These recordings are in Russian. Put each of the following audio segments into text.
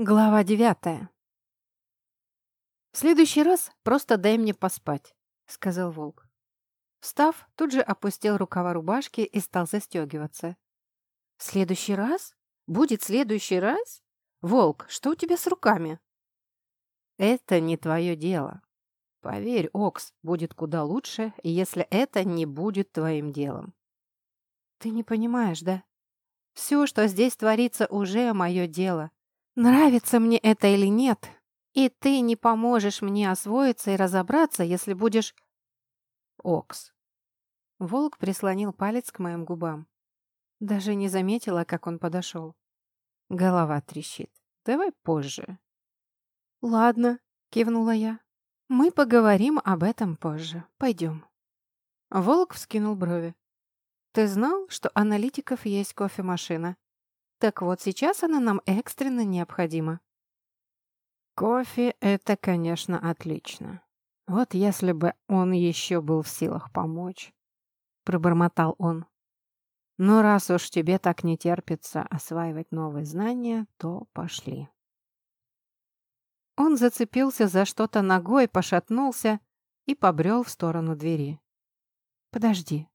Глава девятая. «В следующий раз просто дай мне поспать», — сказал волк. Встав, тут же опустил рукава рубашки и стал застегиваться. «В следующий раз? Будет следующий раз? Волк, что у тебя с руками?» «Это не твое дело. Поверь, Окс, будет куда лучше, если это не будет твоим делом». «Ты не понимаешь, да? Все, что здесь творится, уже мое дело. Нравится мне это или нет, и ты не поможешь мне освоиться и разобраться, если будешь... Окс. Волк прислонил палец к моим губам. Даже не заметила, как он подошел. Голова трещит. Давай позже. Ладно, кивнула я. Мы поговорим об этом позже. Пойдем. Волк вскинул брови. Ты знал, что аналитиков есть кофемашина? Так вот, сейчас она нам экстренно необходима. Кофе — это, конечно, отлично. Вот если бы он еще был в силах помочь, — пробормотал он. Но раз уж тебе так не терпится осваивать новые знания, то пошли. Он зацепился за что-то ногой, пошатнулся и побрел в сторону двери. «Подожди.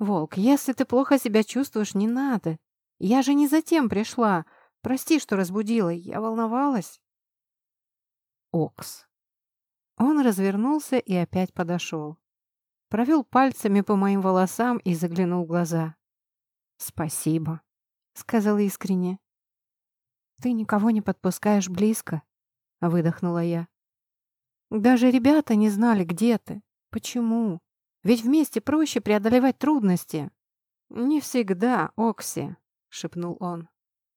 Волк, если ты плохо себя чувствуешь, не надо. Я же не затем пришла. Прости, что разбудила. Я волновалась. Окс. Он развернулся и опять подошел. Провел пальцами по моим волосам и заглянул в глаза. «Спасибо», — сказал искренне. «Ты никого не подпускаешь близко», — выдохнула я. «Даже ребята не знали, где ты. Почему? Ведь вместе проще преодолевать трудности». «Не всегда, Окси», шепнул он.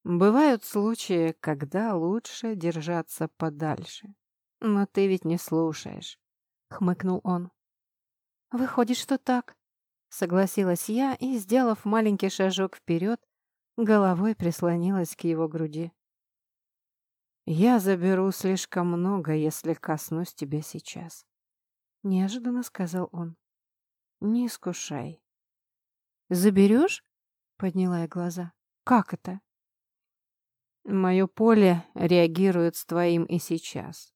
«Бывают случаи, когда лучше держаться подальше. Но ты ведь не слушаешь», — хмыкнул он. «Выходит, что так», — согласилась я и, сделав маленький шажок вперед, головой прислонилась к его груди. «Я заберу слишком много, если коснусь тебя сейчас», — неожиданно сказал он. «Не искушай». «Заберешь?» — подняла я глаза. Как это? Мое поле реагирует с твоим и сейчас.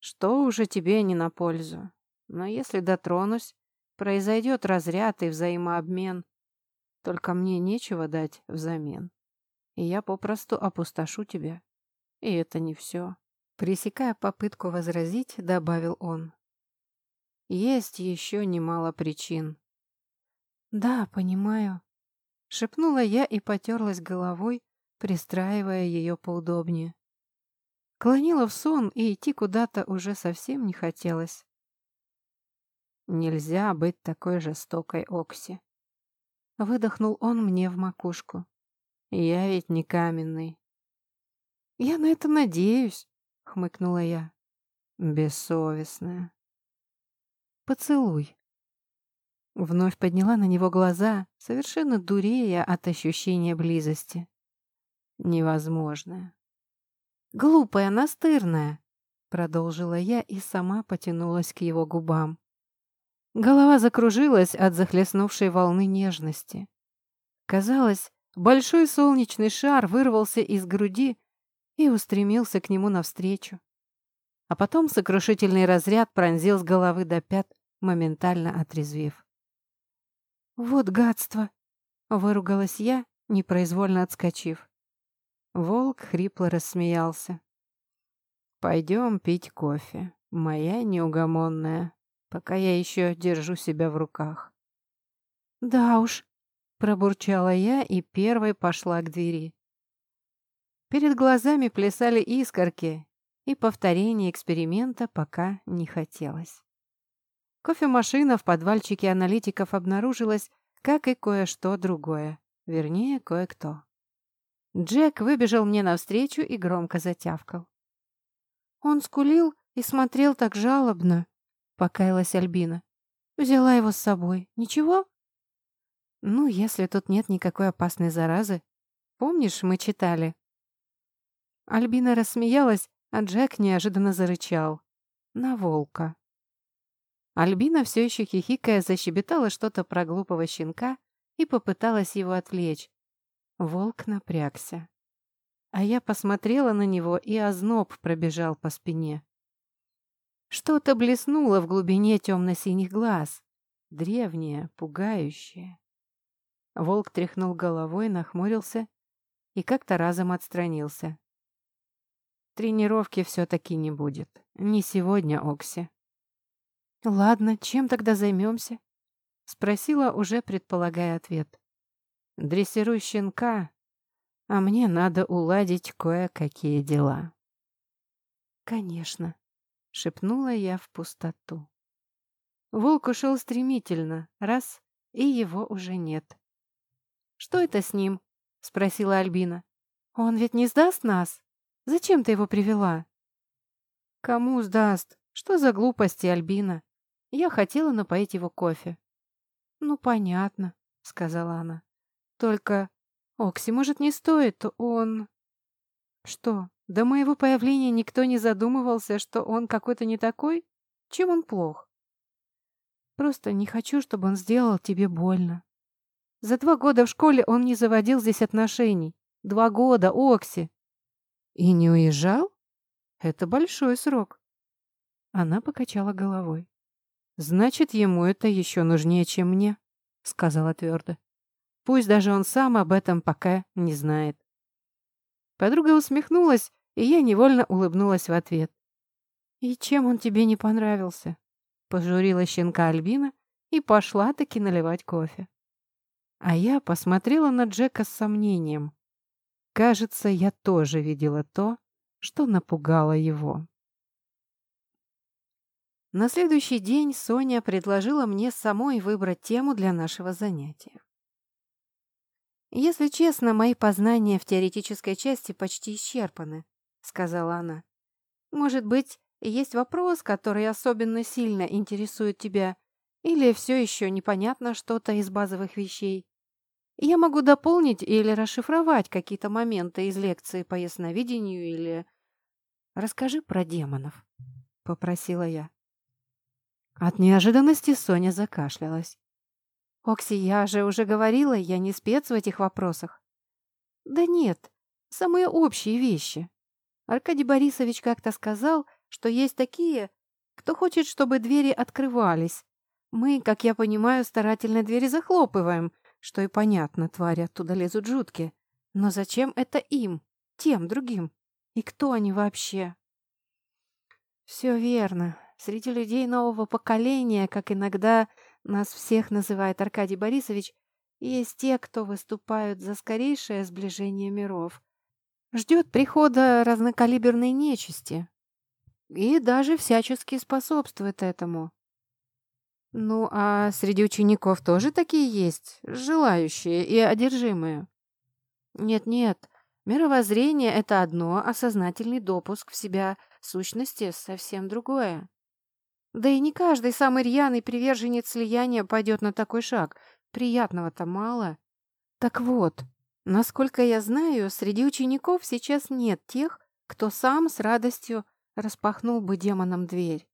Что уже тебе не на пользу. Но если дотронусь, произойдет разряд и взаимообмен. Только мне нечего дать взамен. И я попросту опустошу тебя. И это не все. Пресекая попытку возразить, добавил он. Есть еще немало причин. Да, понимаю. Шепнула я и потерлась головой, пристраивая ее поудобнее. Клонила в сон, и идти куда-то уже совсем не хотелось. Нельзя быть такой жестокой, Окси. Выдохнул он мне в макушку. Я ведь не каменный. Я на это надеюсь, хмыкнула я. Бессовестная. Поцелуй. Вновь подняла на него глаза, совершенно дурея от ощущения близости. Невозможное. «Глупая, настырная!» Продолжила я и сама потянулась к его губам. Голова закружилась от захлестнувшей волны нежности. Казалось, большой солнечный шар вырвался из груди и устремился к нему навстречу. А потом сокрушительный разряд пронзил с головы до пят, моментально отрезвив. «Вот гадство!» — выругалась я, непроизвольно отскочив. Волк хрипло рассмеялся. «Пойдем пить кофе, моя неугомонная, пока я еще держу себя в руках». «Да уж», — пробурчала я и первой пошла к двери. Перед глазами плясали искорки, и повторение эксперимента пока не хотелось. Кофемашина в подвальчике аналитиков обнаружилась, как и кое-что другое. Вернее, кое-кто. Джек выбежал мне навстречу и громко затявкал. «Он скулил и смотрел так жалобно», — покаялась Альбина. «Взяла его с собой. Ничего?» «Ну, если тут нет никакой опасной заразы. Помнишь, мы читали?» Альбина рассмеялась, а Джек неожиданно зарычал. На волка. Альбина все еще хихикая защебетала что-то про глупого щенка и попыталась его отвлечь. Волк напрягся. А я посмотрела на него, и озноб пробежал по спине. Что-то блеснуло в глубине темно-синих глаз. Древнее, пугающее. Волк тряхнул головой, нахмурился и как-то разом отстранился. Тренировки все-таки не будет. Не сегодня, Окси. «Ладно, чем тогда займемся?» — спросила, уже предполагая ответ. «Дрессируй щенка, а мне надо уладить кое-какие дела». «Конечно», — шепнула я в пустоту. Волк ушел стремительно, раз, и его уже нет. «Что это с ним?» — спросила Альбина. «Он ведь не сдаст нас? Зачем ты его привела?» «Кому сдаст? Что за глупости, Альбина? Я хотела напоить его кофе». «Ну, понятно», — сказала она. «Только, Окси, может, не стоит, он...» «Что, до моего появления никто не задумывался, что он какой-то не такой? Чем он плох?» «Просто не хочу, чтобы он сделал тебе больно», за два года в школе он не заводил здесь отношений. Два года, Окси. И не уезжал? Это большой срок. Она покачала головой. Значит, ему это еще нужнее, чем мне, сказала твердо. Пусть даже он сам об этом пока не знает. Подруга усмехнулась, и я невольно улыбнулась в ответ. «И чем он тебе не понравился?» Пожурила щенка Альбина и пошла таки наливать кофе. А я посмотрела на Джека с сомнением. Кажется, я тоже видела то, что напугало его. На следующий день Соня предложила мне самой выбрать тему для нашего занятия. «Если честно, мои познания в теоретической части почти исчерпаны», — сказала она. «Может быть, есть вопрос, который особенно сильно интересует тебя, или все еще непонятно что-то из базовых вещей. Я могу дополнить или расшифровать какие-то моменты из лекции по ясновидению или... «Расскажи про демонов», — попросила я. От неожиданности Соня закашлялась. «Окси, я же уже говорила, я не спец в этих вопросах». «Да нет, самые общие вещи. Аркадий Борисович как-то сказал, что есть такие, кто хочет, чтобы двери открывались. Мы, как я понимаю, старательно двери захлопываем, что и понятно, твари оттуда лезут жуткие. Но зачем это им, тем другим? И кто они вообще? Все верно. Среди людей нового поколения, как иногда нас всех называет Аркадий Борисович, есть те, кто выступают за скорейшее сближение миров. Ждет прихода разнокалиберной нечисти. И даже всячески способствует этому. Ну, а среди учеников тоже такие есть, желающие и одержимые? Нет-нет, мировоззрение — это одно, а сознательный допуск в себя сущности — совсем другое. Да и не каждый самый рьяный приверженец слияния пойдет на такой шаг. Приятного-то мало. Так вот, насколько я знаю, среди учеников сейчас нет тех, кто сам с радостью распахнул бы демонам дверь.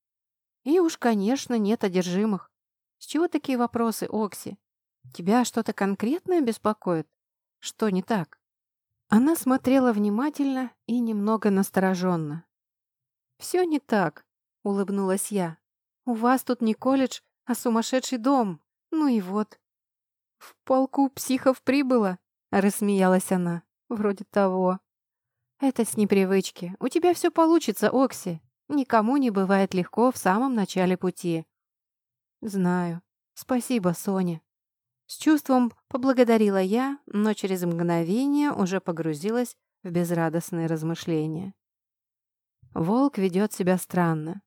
И уж, конечно, нет одержимых. С чего такие вопросы, Окси? Тебя что-то конкретное беспокоит? Что не так? Она смотрела внимательно и немного настороженно. «Все не так», — улыбнулась я. «У вас тут не колледж, а сумасшедший дом. Ну и вот». «В полку психов прибыло», — рассмеялась она. «Вроде того». «Это с непривычки. У тебя все получится, Окси. Никому не бывает легко в самом начале пути. Знаю. Спасибо, Соня. С чувством поблагодарила я, но через мгновение уже погрузилась в безрадостные размышления. Волк ведет себя странно.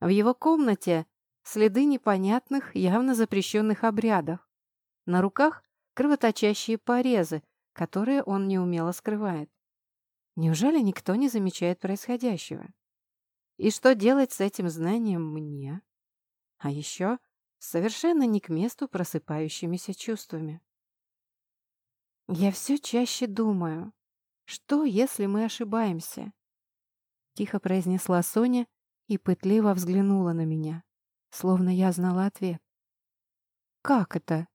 В его комнате следы непонятных, явно запрещенных обрядов. На руках кровоточащие порезы, которые он неумело скрывает. Неужели никто не замечает происходящего? И что делать с этим знанием мне? А еще совершенно не к месту просыпающимися чувствами. Я все чаще думаю, что, если мы ошибаемся? Тихо произнесла Соня и пытливо взглянула на меня, словно я знала ответ. Как это?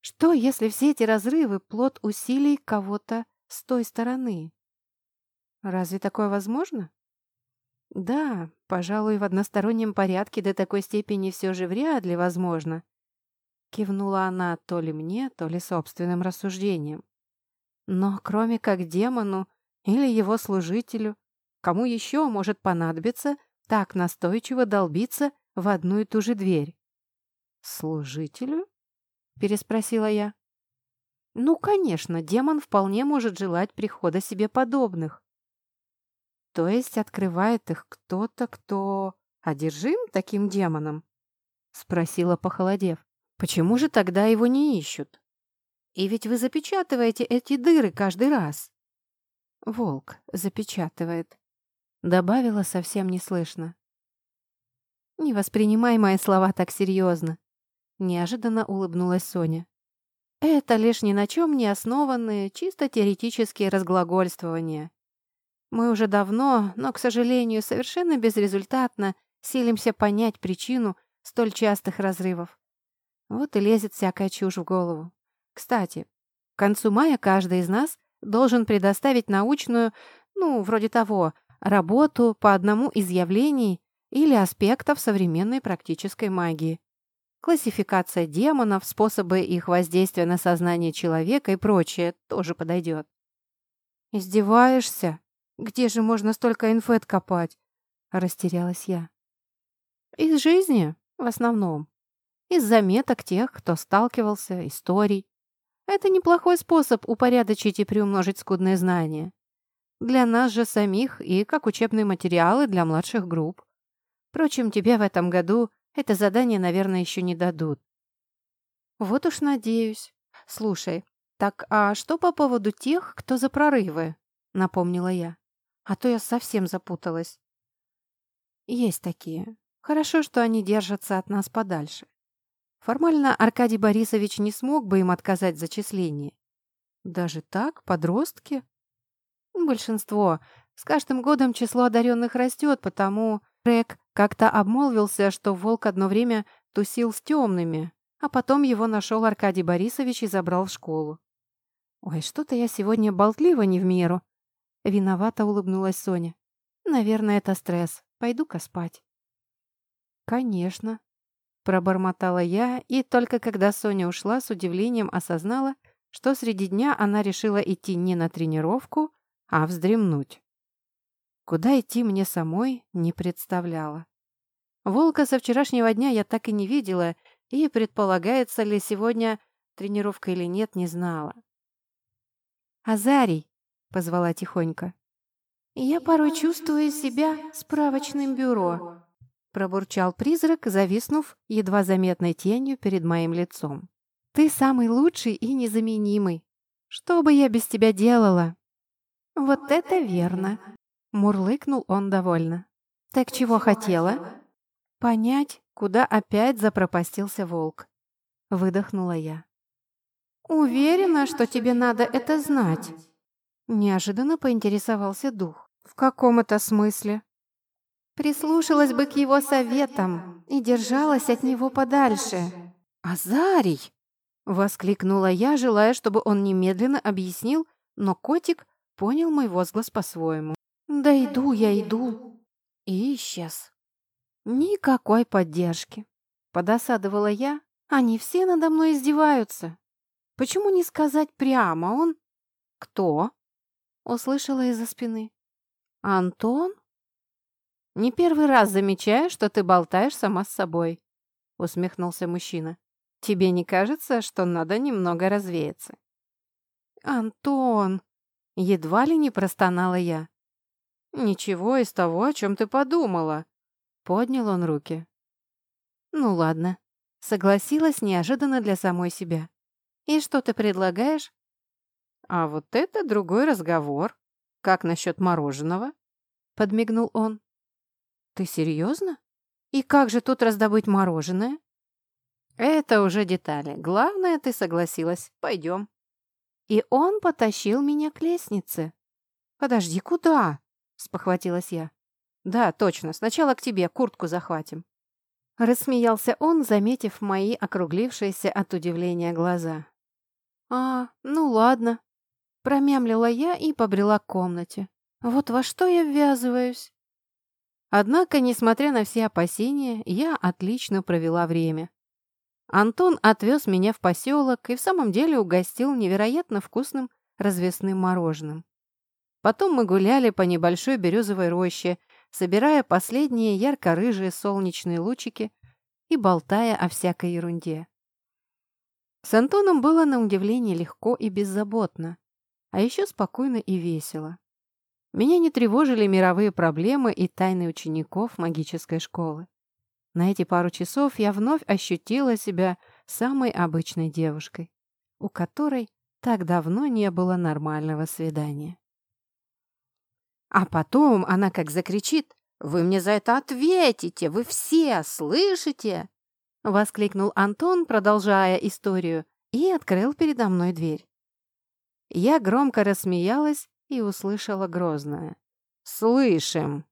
Что, если все эти разрывы — плод усилий кого-то с той стороны. Разве такое возможно? Да, пожалуй, в одностороннем порядке до такой степени все же вряд ли возможно. Кивнула она то ли мне, то ли собственным рассуждением. Но кроме как демону или его служителю, кому еще может понадобиться так настойчиво долбиться в одну и ту же дверь? «Служителю?» — переспросила я. «Ну, конечно, демон вполне может желать прихода себе подобных. То есть открывает их кто-то, кто одержим таким демоном?» — спросила, похолодев. «Почему же тогда его не ищут? И ведь вы запечатываете эти дыры каждый раз». «Волк запечатывает», — добавила совсем неслышно. «Не воспринимай мои слова так серьезно», — неожиданно улыбнулась Соня. «Это лишь ни на чем не основанные, чисто теоретические разглагольствования. Мы уже давно, но, к сожалению, совершенно безрезультатно силимся понять причину столь частых разрывов. Вот и лезет всякая чушь в голову. Кстати, к концу мая каждый из нас должен предоставить научную, ну, вроде того, работу по одному из явлений или аспектов современной практической магии. Классификация демонов, способы их воздействия на сознание человека и прочее тоже подойдет. «Издеваешься? Где же можно столько инфы откопать?» – растерялась я. «Из жизни, в основном. Из заметок тех, кто сталкивался, историй. Это неплохой способ упорядочить и приумножить скудные знания. Для нас же самих и как учебные материалы для младших групп. Впрочем, тебе в этом году это задание, наверное, еще не дадут. Вот уж надеюсь. Слушай, так а что по поводу тех, кто за прорывы? Напомнила я. А то я совсем запуталась. Есть такие. Хорошо, что они держатся от нас подальше. Формально Аркадий Борисович не смог бы им отказать в зачислении. Даже так? Подростки? Большинство. С каждым годом число одаренных растет, потому Рек как-то обмолвился, что волк одно время тусил с темными, а потом его нашел Аркадий Борисович и забрал в школу. «Ой, что-то я сегодня болтлива не в меру». Виновато улыбнулась Соня. «Наверное, это стресс. Пойду-ка спать». «Конечно», — пробормотала я, и только когда Соня ушла, с удивлением осознала, что среди дня она решила идти не на тренировку, а вздремнуть. Куда идти мне самой не представляла. Волка со вчерашнего дня я так и не видела, и предполагается ли сегодня тренировка или нет, не знала. «Азарий!» — позвала тихонько. «Я порой чувствую себя справочным бюро», — пробурчал призрак, зависнув едва заметной тенью перед моим лицом. «Ты самый лучший и незаменимый. Что бы я без тебя делала?» «Вот это верно!» Мурлыкнул он довольно. «Так чего хотела?» «Понять, куда опять запропастился волк», — выдохнула я. «Уверена, что тебе надо это знать?» Неожиданно поинтересовался дух. «В каком это смысле?» «Прислушалась бы к его советам и держалась от него подальше». «Азарий!» — воскликнула я, желая, чтобы он немедленно объяснил, но котик понял мой возглас по-своему. «Да иду я, иду!» И исчез. Никакой поддержки. Подосадовала я. Они все надо мной издеваются. Почему не сказать прямо? Он... Кто? Услышала из-за спины. Антон? Не первый раз замечаю, что ты болтаешь сама с собой. Усмехнулся мужчина. Тебе не кажется, что надо немного развеяться? Антон! Едва ли не простонала я. «Ничего из того, о чем ты подумала», — поднял он руки. «Ну ладно», — согласилась неожиданно для самой себя. «И что ты предлагаешь?» «А вот это другой разговор. Как насчет мороженого?» — подмигнул он. «Ты серьезно? И как же тут раздобыть мороженое?» «Это уже детали. Главное, ты согласилась. Пойдем». И он потащил меня к лестнице. «Подожди, куда?» спохватилась я. «Да, точно. Сначала к тебе куртку захватим». Рассмеялся он, заметив мои округлившиеся от удивления глаза. «А, ну ладно». Промямлила я и побрела к комнате. Вот во что я ввязываюсь? Однако, несмотря на все опасения, я отлично провела время. Антон отвез меня в поселок и в самом деле угостил невероятно вкусным развесным мороженым. Потом мы гуляли по небольшой березовой роще, собирая последние ярко-рыжие солнечные лучики и болтая о всякой ерунде. С Антоном было на удивление легко и беззаботно, а еще спокойно и весело. Меня не тревожили мировые проблемы и тайны учеников магической школы. На эти пару часов я вновь ощутила себя самой обычной девушкой, у которой так давно не было нормального свидания. А потом она как закричит «Вы мне за это ответите! Вы все слышите?» Воскликнул Антон, продолжая историю, и открыл передо мной дверь. Я громко рассмеялась и услышала грозное. «Слышим!»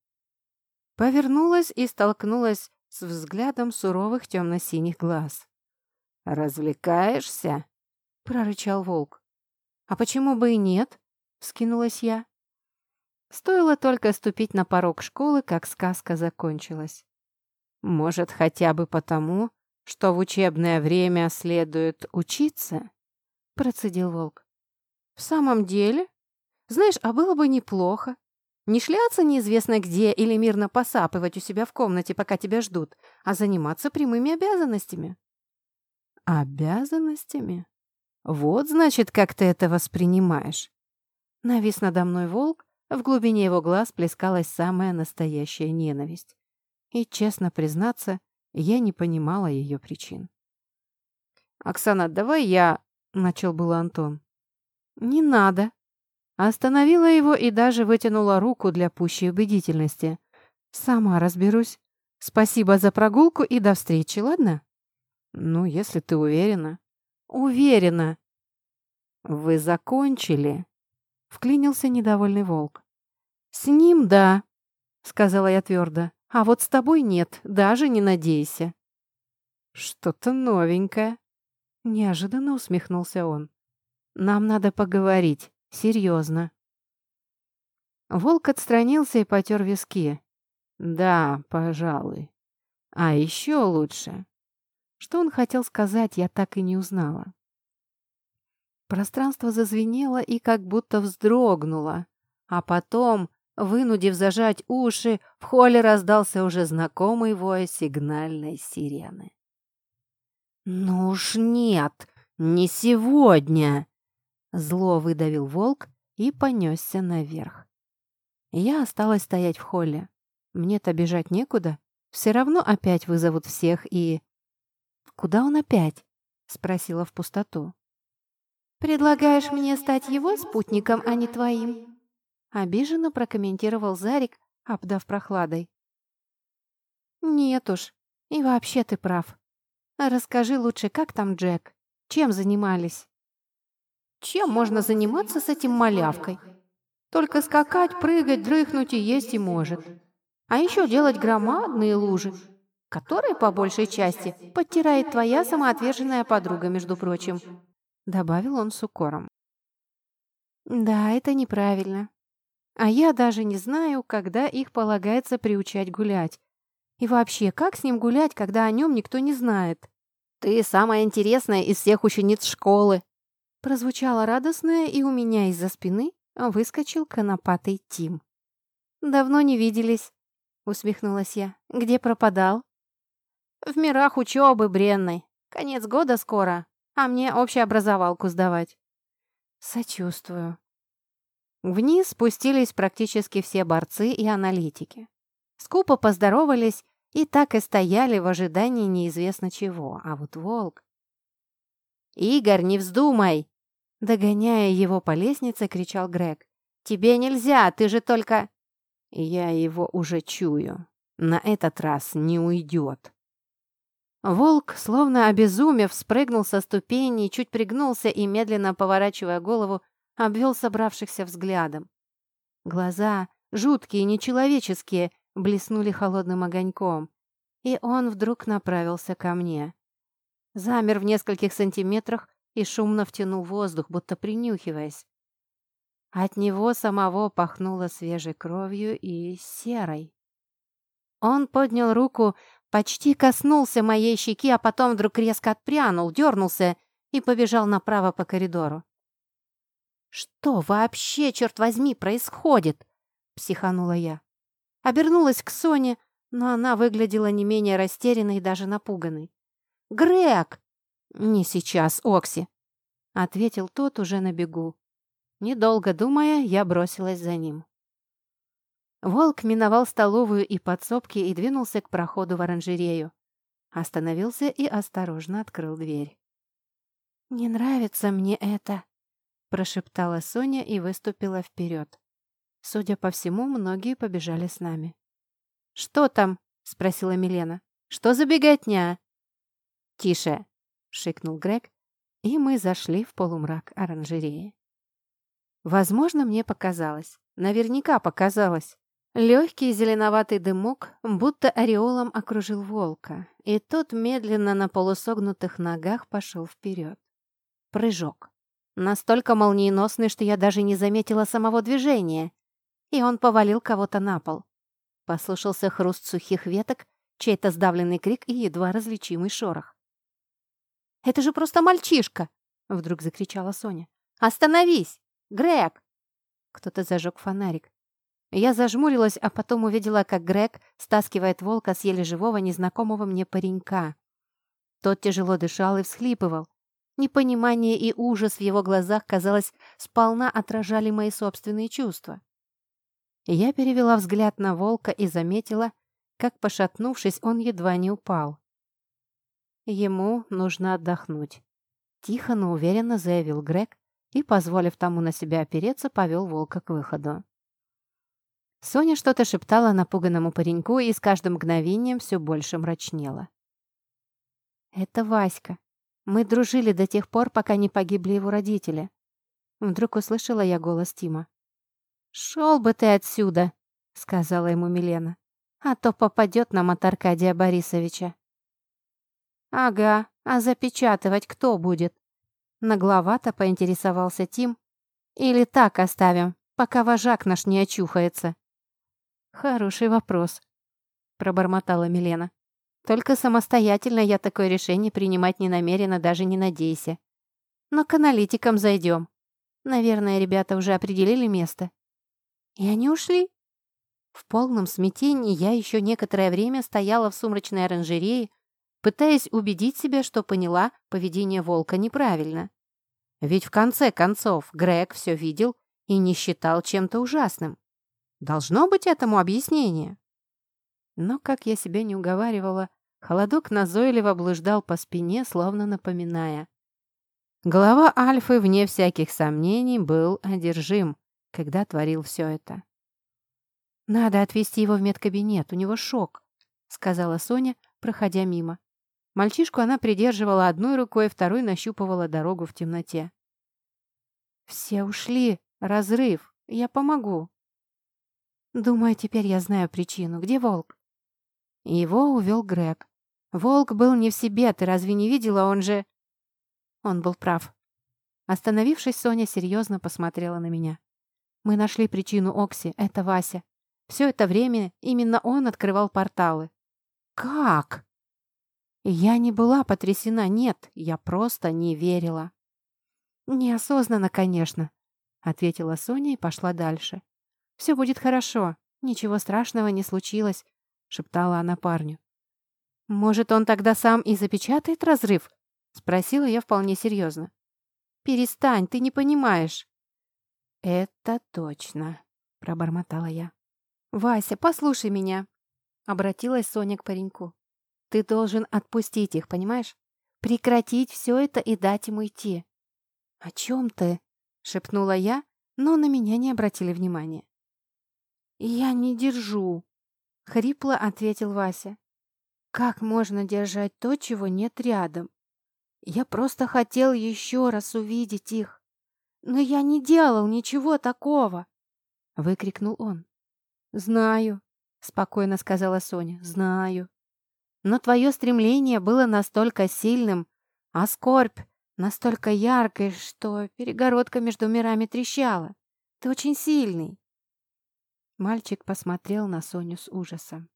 Повернулась и столкнулась с взглядом суровых темно-синих глаз. «Развлекаешься?» — прорычал волк. «А почему бы и нет?» — скинулась я. Стоило только ступить на порог школы, как сказка закончилась. Может, хотя бы потому, что в учебное время следует учиться? Процедил волк. В самом деле? Знаешь, а было бы неплохо. Не шляться неизвестно где или мирно посапывать у себя в комнате, пока тебя ждут, а заниматься прямыми обязанностями. Обязанностями? Вот, значит, как ты это воспринимаешь. Навис надо мной волк, в глубине его глаз плескалась самая настоящая ненависть. И, честно признаться, я не понимала ее причин. «Оксана, давай я...» — начал было Антон. «Не надо». Остановила его и даже вытянула руку для пущей убедительности. «Сама разберусь. Спасибо за прогулку и до встречи, ладно?» «Ну, если ты уверена». «Уверена». «Вы закончили?» Вклинился недовольный волк. «С ним да», — сказала я твердо. «А вот с тобой нет, даже не надейся». «Что-то новенькое», — неожиданно усмехнулся он. «Нам надо поговорить, серьезно». Волк отстранился и потер виски. «Да, пожалуй. А еще лучше». Что он хотел сказать, я так и не узнала. Пространство зазвенело и как будто вздрогнуло, а потом, вынудив зажать уши, в холле раздался уже знакомый вой сигнальной сирены. «Ну уж нет, не сегодня!» Зло выдавил волк и понесся наверх. Я осталась стоять в холле. Мне-то бежать некуда. Все равно опять вызовут всех и... «Куда он опять?» — спросила в пустоту. «Предлагаешь мне стать его спутником, а не твоим?» Обиженно прокомментировал Зарик, обдав прохладой. «Нет уж, и вообще ты прав. Расскажи лучше, как там Джек? Чем занимались?» «Чем можно заниматься с этим малявкой? Только скакать, прыгать, дрыхнуть и есть и может. А еще делать громадные лужи, которые, по большей части, подтирает твоя самоотверженная подруга, между прочим добавил он с укором. Да, это неправильно. А я даже не знаю, когда их полагается приучать гулять. И вообще, как с ним гулять, когда о нем никто не знает? Ты самая интересная из всех учениц школы. Прозвучало радостное, и у меня из-за спины выскочил конопатый Тим. «Давно не виделись», — усмехнулась я. «Где пропадал?» «В мирах учебы бренной. Конец года скоро а мне общеобразовалку сдавать. Сочувствую. Вниз спустились практически все борцы и аналитики. Скупо поздоровались и так и стояли в ожидании неизвестно чего. А вот волк... «Игорь, не вздумай!» Догоняя его по лестнице, кричал Грег. «Тебе нельзя, ты же только...» «Я его уже чую. На этот раз не уйдет». Волк, словно обезумев, спрыгнул со ступени, чуть пригнулся и, медленно поворачивая голову, обвел собравшихся взглядом. Глаза, жуткие, нечеловеческие, блеснули холодным огоньком, и он вдруг направился ко мне. Замер в нескольких сантиметрах и шумно втянул воздух, будто принюхиваясь. От него самого пахнуло свежей кровью и серой. Он поднял руку, почти коснулся моей щеки, а потом вдруг резко отпрянул, дернулся и побежал направо по коридору. «Что вообще, черт возьми, происходит?» — психанула я. Обернулась к Соне, но она выглядела не менее растерянной и даже напуганной. «Грег!» «Не сейчас, Окси!» — ответил тот уже на бегу. Недолго думая, я бросилась за ним. Волк миновал столовую и подсобки и двинулся к проходу в оранжерею. Остановился и осторожно открыл дверь. «Не нравится мне это», — прошептала Соня и выступила вперед. Судя по всему, многие побежали с нами. «Что там?» — спросила Милена. «Что за беготня?» «Тише!» — шикнул Грег, и мы зашли в полумрак оранжереи. Возможно, мне показалось. Наверняка показалось. Легкий зеленоватый дымок будто ореолом окружил волка, и тот медленно на полусогнутых ногах пошел вперед. Прыжок. Настолько молниеносный, что я даже не заметила самого движения, и он повалил кого-то на пол. Послышался хруст сухих веток, чей-то сдавленный крик и едва различимый шорох. «Это же просто мальчишка!» — вдруг закричала Соня. «Остановись!» «Грег!» Кто-то зажег фонарик. Я зажмурилась, а потом увидела, как Грег стаскивает волка с еле живого незнакомого мне паренька. Тот тяжело дышал и всхлипывал. Непонимание и ужас в его глазах, казалось, сполна отражали мои собственные чувства. Я перевела взгляд на волка и заметила, как, пошатнувшись, он едва не упал. Ему нужно отдохнуть. Тихо, но уверенно заявил Грег, и, позволив тому на себя опереться, повел волка к выходу. Соня что-то шептала напуганному пареньку и с каждым мгновением все больше мрачнела. «Это Васька. Мы дружили до тех пор, пока не погибли его родители». Вдруг услышала я голос Тима. «Шел бы ты отсюда!» — сказала ему Милена. «А то попадет нам от Аркадия Борисовича». «Ага, а запечатывать кто будет?» Нагловато поинтересовался Тим. «Или так оставим, пока вожак наш не очухается?» «Хороший вопрос», — пробормотала Милена. «Только самостоятельно я такое решение принимать не намерена, даже не надейся. Но к аналитикам зайдем. Наверное, ребята уже определили место». «И они ушли?» В полном смятении я еще некоторое время стояла в сумрачной оранжерее, пытаясь убедить себя, что поняла поведение волка неправильно. Ведь в конце концов Грег все видел и не считал чем-то ужасным. Должно быть этому объяснение. Но, как я себя не уговаривала, холодок назойливо блуждал по спине, словно напоминая. Голова Альфы, вне всяких сомнений, был одержим, когда творил все это. «Надо отвезти его в медкабинет, у него шок», — сказала Соня, проходя мимо. Мальчишку она придерживала одной рукой, второй нащупывала дорогу в темноте. «Все ушли. Разрыв. Я помогу». «Думаю, теперь я знаю причину. Где волк?» Его увел Грег. Волк был не в себе, ты разве не видела, он же... Он был прав. Остановившись, Соня серьезно посмотрела на меня. Мы нашли причину Окси, это Вася. Все это время именно он открывал порталы. «Как?» Я не была потрясена, нет, я просто не верила. «Неосознанно, конечно», — ответила Соня и пошла дальше. «Все будет хорошо, ничего страшного не случилось», — шептала она парню. «Может, он тогда сам и запечатает разрыв?» — спросила я вполне серьезно. «Перестань, ты не понимаешь». «Это точно», — пробормотала я. «Вася, послушай меня», — обратилась Соня к пареньку. Ты должен отпустить их, понимаешь? Прекратить все это и дать им уйти. «О чем ты?» — шепнула я, но на меня не обратили внимания. «Я не держу», — хрипло ответил Вася. «Как можно держать то, чего нет рядом? Я просто хотел еще раз увидеть их. Но я не делал ничего такого!» — выкрикнул он. «Знаю», — спокойно сказала Соня, — «знаю. Но твое стремление было настолько сильным, а скорбь настолько яркой, что перегородка между мирами трещала. Ты очень сильный. Мальчик посмотрел на Соню с ужасом.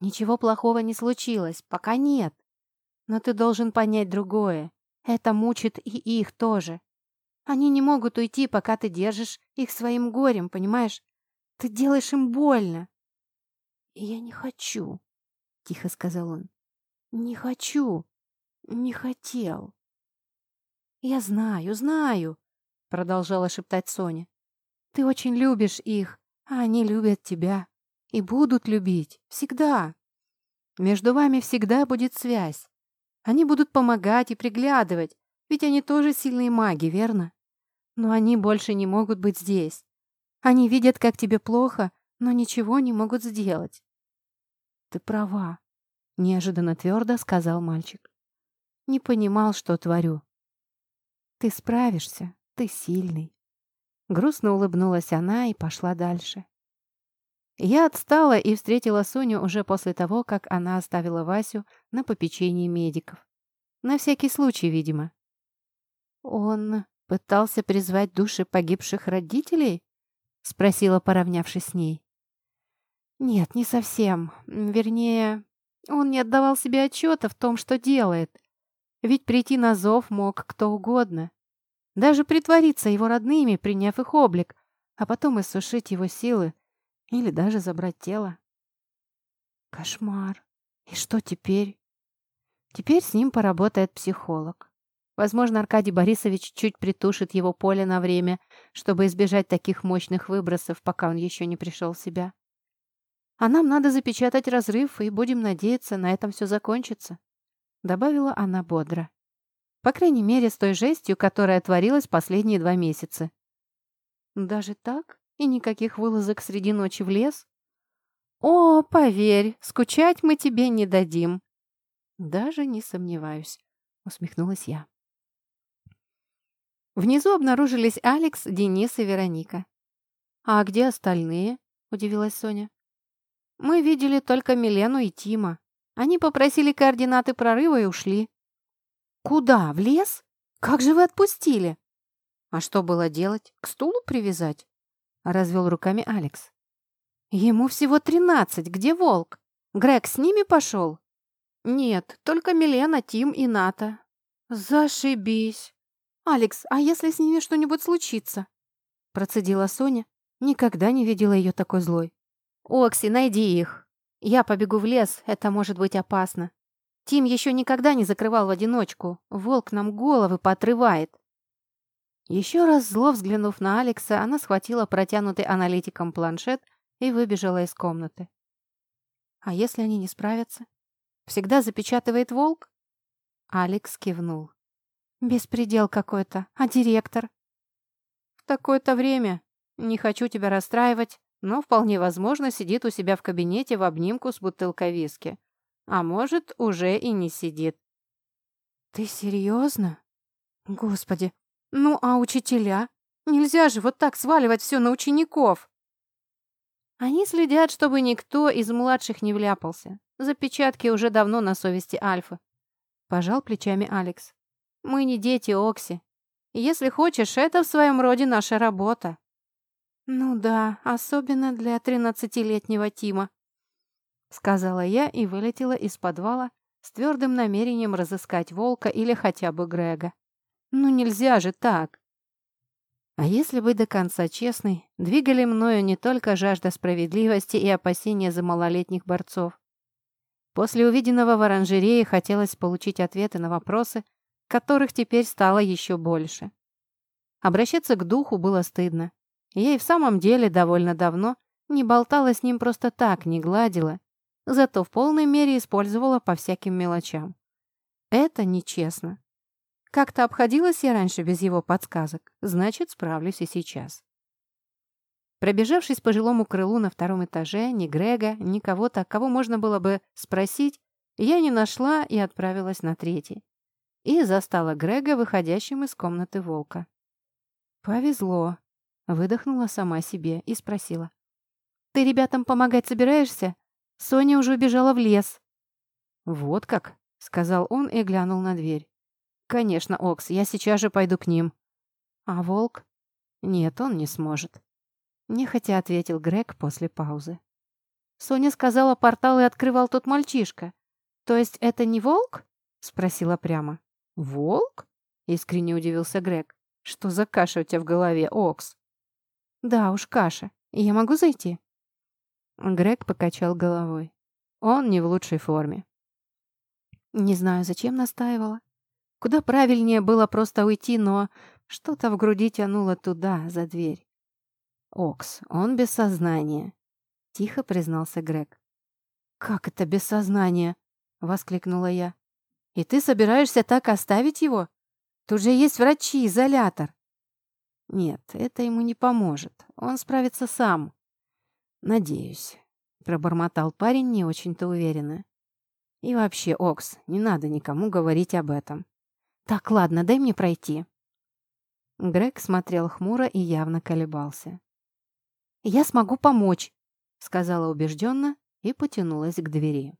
Ничего плохого не случилось, пока нет. Но ты должен понять другое. Это мучит и их тоже. Они не могут уйти, пока ты держишь их своим горем, понимаешь? Ты делаешь им больно. И я не хочу, — тихо сказал он. Не хочу. Не хотел. Я знаю, знаю, — продолжала шептать Соня. Ты очень любишь их, а они любят тебя. И будут любить. Всегда. Между вами всегда будет связь. Они будут помогать и приглядывать, ведь они тоже сильные маги, верно? Но они больше не могут быть здесь. Они видят, как тебе плохо, но ничего не могут сделать. Ты права, неожиданно твердо сказал мальчик. Не понимал, что творю. Ты справишься, ты сильный. Грустно улыбнулась она и пошла дальше. Я отстала и встретила Соню уже после того, как она оставила Васю на попечении медиков. На всякий случай, видимо. «Он пытался призвать души погибших родителей?» — спросила, поравнявшись с ней. «Нет, не совсем. Вернее, он не отдавал себе отчета в том, что делает. Ведь прийти на зов мог кто угодно. Даже притвориться его родными, приняв их облик, а потом иссушить его силы, или даже забрать тело. Кошмар. И что теперь? Теперь с ним поработает психолог. Возможно, Аркадий Борисович чуть притушит его поле на время, чтобы избежать таких мощных выбросов, пока он еще не пришел в себя. А нам надо запечатать разрыв, и будем надеяться, на этом все закончится», — добавила она бодро. По крайней мере, с той жестью, которая творилась последние два месяца. «Даже так?» И никаких вылазок среди ночи в лес? О, поверь, скучать мы тебе не дадим. Даже не сомневаюсь, усмехнулась я. Внизу обнаружились Алекс, Денис и Вероника. «А где остальные?» – удивилась Соня. «Мы видели только Милену и Тима. Они попросили координаты прорыва и ушли». «Куда? В лес? Как же вы отпустили?» «А что было делать? К стулу привязать?» развел руками Алекс. Ему всего тринадцать, где волк? Грег с ними пошел? Нет, только Милена, Тим и Ната. Зашибись. Алекс, а если с ними что-нибудь случится? Процедила Соня. Никогда не видела ее такой злой. Окси, найди их. Я побегу в лес, это может быть опасно. Тим еще никогда не закрывал в одиночку. Волк нам головы поотрывает. Еще раз зло взглянув на Алекса, она схватила протянутый аналитиком планшет и выбежала из комнаты. «А если они не справятся? Всегда запечатывает волк?» Алекс кивнул. «Беспредел какой-то. А директор?» «В такое-то время. Не хочу тебя расстраивать, но вполне возможно сидит у себя в кабинете в обнимку с бутылкой виски. А может, уже и не сидит». «Ты серьезно? Господи, ну, а учителя? Нельзя же вот так сваливать все на учеников. Они следят, чтобы никто из младших не вляпался. Запечатки уже давно на совести Альфы. Пожал плечами Алекс. Мы не дети Окси. Если хочешь, это в своем роде наша работа. Ну да, особенно для тринадцатилетнего Тима. Сказала я и вылетела из подвала с твердым намерением разыскать волка или хотя бы Грега. Ну нельзя же так. А если быть до конца честной, двигали мною не только жажда справедливости и опасения за малолетних борцов. После увиденного в оранжерее хотелось получить ответы на вопросы, которых теперь стало еще больше. Обращаться к духу было стыдно. Я в самом деле довольно давно не болтала с ним просто так, не гладила, зато в полной мере использовала по всяким мелочам. Это нечестно. Как-то обходилась я раньше без его подсказок, значит, справлюсь и сейчас. Пробежавшись по жилому крылу на втором этаже, ни Грега, ни кого-то, кого можно было бы спросить, я не нашла и отправилась на третий. И застала Грега, выходящим из комнаты волка. «Повезло», — выдохнула сама себе и спросила. «Ты ребятам помогать собираешься? Соня уже убежала в лес». «Вот как», — сказал он и глянул на дверь. «Конечно, Окс, я сейчас же пойду к ним». «А волк?» «Нет, он не сможет», — нехотя ответил Грег после паузы. «Соня сказала, порталы открывал тот мальчишка. То есть это не волк?» — спросила прямо. «Волк?» — искренне удивился Грег. «Что за каша у тебя в голове, Окс?» «Да уж, каша. Я могу зайти?» Грег покачал головой. Он не в лучшей форме. Не знаю, зачем настаивала. Куда правильнее было просто уйти, но что-то в груди тянуло туда, за дверь. «Окс, он без сознания», — тихо признался Грег. «Как это без сознания?» — воскликнула я. «И ты собираешься так оставить его? Тут же есть врачи, изолятор». «Нет, это ему не поможет. Он справится сам». «Надеюсь», — пробормотал парень не очень-то уверенно. «И вообще, Окс, не надо никому говорить об этом. «Так, ладно, дай мне пройти». Грег смотрел хмуро и явно колебался. «Я смогу помочь», — сказала убежденно и потянулась к двери.